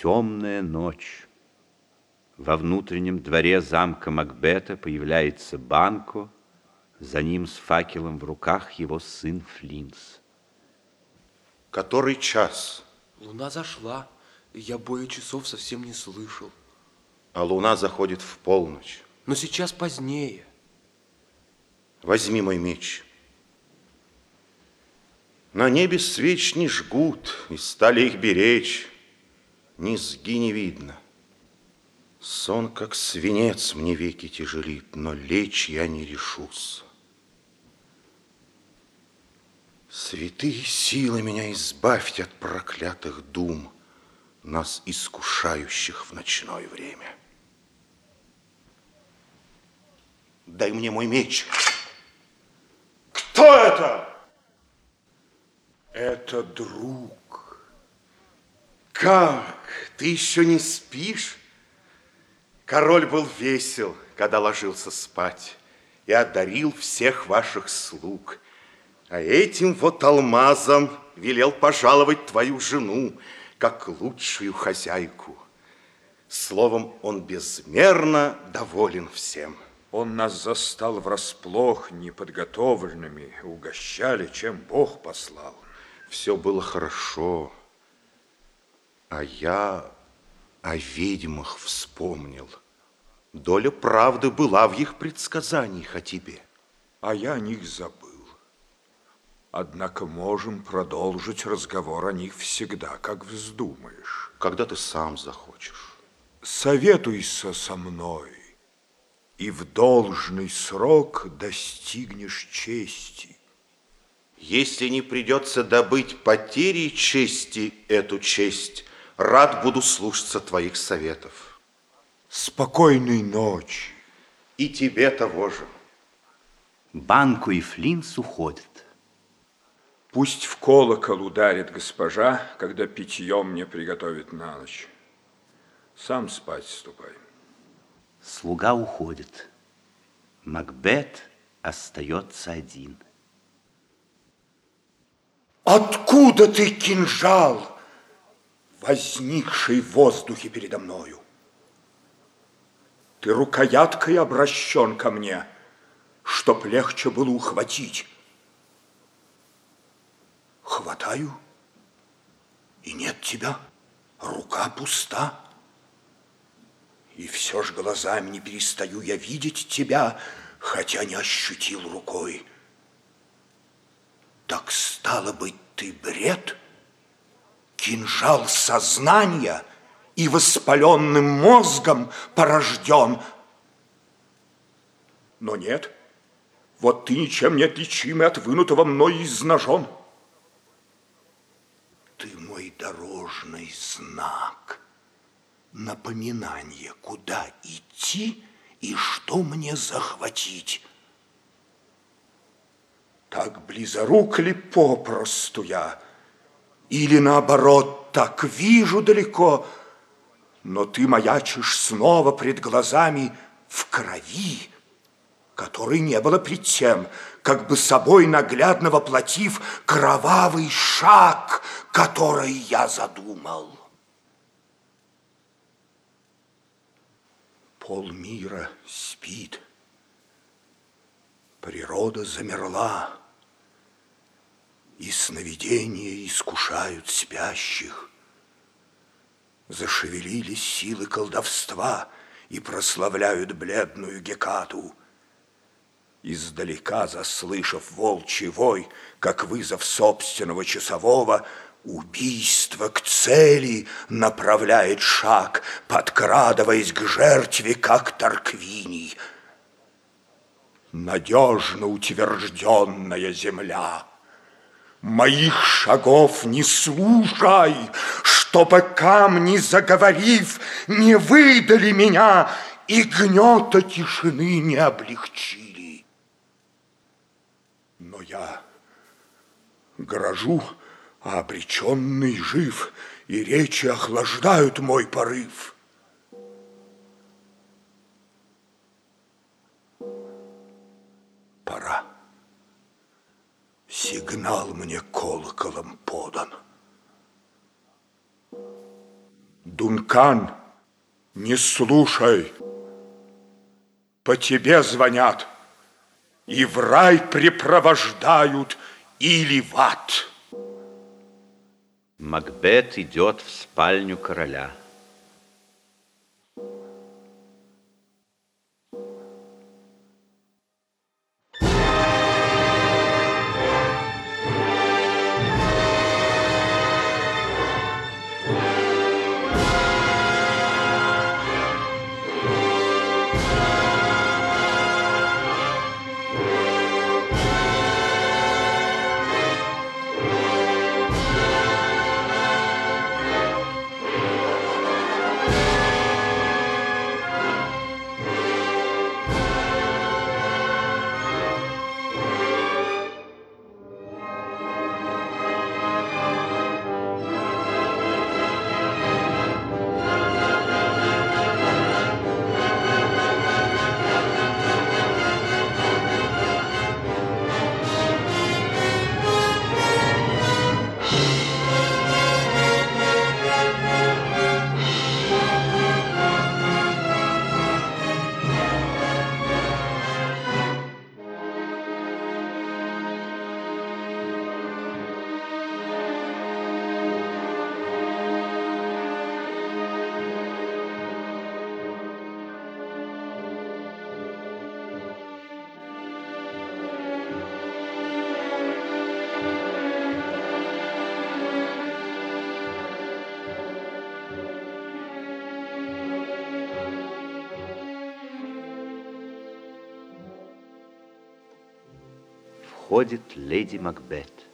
Темная ночь. Во внутреннем дворе замка Макбета появляется Банко, за ним с факелом в руках его сын Флинс. Который час? Луна зашла. Я боя часов совсем не слышал. А луна заходит в полночь. Но сейчас позднее. Возьми мой меч. На небе свеч не жгут, и стали их беречь. Низги не видно. Сон, как свинец, мне веки тяжелит, но лечь я не решусь. Святые силы меня избавьте от проклятых дум, нас искушающих в ночное время. Дай мне мой меч. Кто это? Это друг. Как? Ты еще не спишь? Король был весел, когда ложился спать, и одарил всех ваших слуг. А этим вот алмазом велел пожаловать твою жену, как лучшую хозяйку. Словом, он безмерно доволен всем. Он нас застал врасплох неподготовленными, угощали, чем Бог послал. Все было хорошо, а я о ведьмах вспомнил. Доля правды была в их предсказаниях о тебе. А я о них забыл. Однако можем продолжить разговор о них всегда, как вздумаешь. Когда ты сам захочешь. Советуйся со мной, и в должный срок достигнешь чести. Если не придется добыть потери чести эту честь, рад буду слушаться твоих советов. Спокойной ночи. И тебе того же. Банку и Флинс уходят. Пусть в колокол ударит госпожа, когда питье мне приготовит на ночь. Сам спать ступай. Слуга уходит. Макбет остается один. Откуда ты, кинжал, возникший в воздухе передо мною? Ты рукояткой обращен ко мне, чтоб легче было ухватить. Хватаю, и нет тебя, рука пуста. И все ж глазами не перестаю я видеть тебя, хотя не ощутил рукой. Так стало быть, ты бред? Кинжал сознания и воспаленным мозгом порожден. Но нет, вот ты ничем не отличимый от вынутого мной из ножом. Ты мой дорожный знак, напоминание, куда идти и что мне захватить. Так близорук ли попросту я, или наоборот, так вижу далеко, но ты маячишь снова пред глазами в крови, которой не было пред тем, как бы собой наглядно воплотив кровавый шаг, который я задумал. Полмира спит, природа замерла, и сновидения искушают спящих. Зашевелились силы колдовства и прославляют бледную Гекату – Издалека, заслышав волчий вой, как вызов собственного часового, Убийство к цели направляет шаг, подкрадываясь к жертве, как Тарквиний. Надежно утвержденная земля, Моих шагов не слушай, Чтобы камни, заговорив, Не выдали меня И гнета тишины не облегчили. Но я грожу, а обреченный жив, и речи охлаждают мой порыв. Сигнал мне колоколом подан. Дункан, не слушай. По тебе звонят и в рай припровождают или в ад. Макбет идет в спальню короля. Входит леди Макбет.